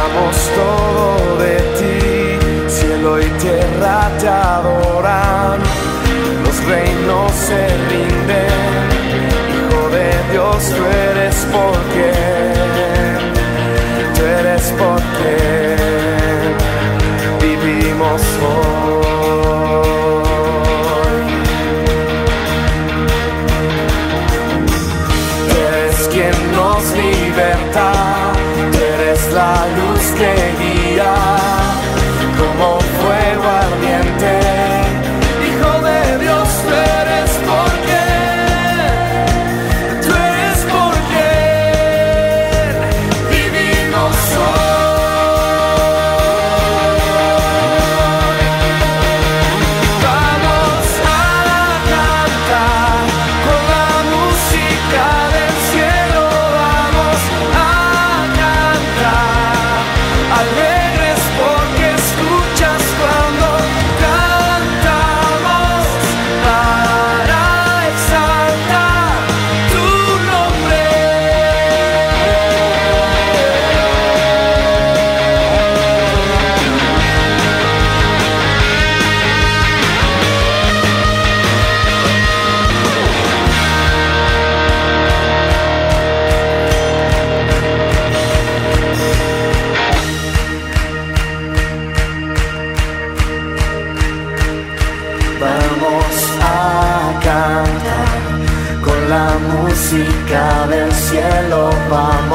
damos todo de ti, cielo y tierra te adoran, los reinos se rinden, Hijo de Dios tú eres porque si cabe el cielo, vamos.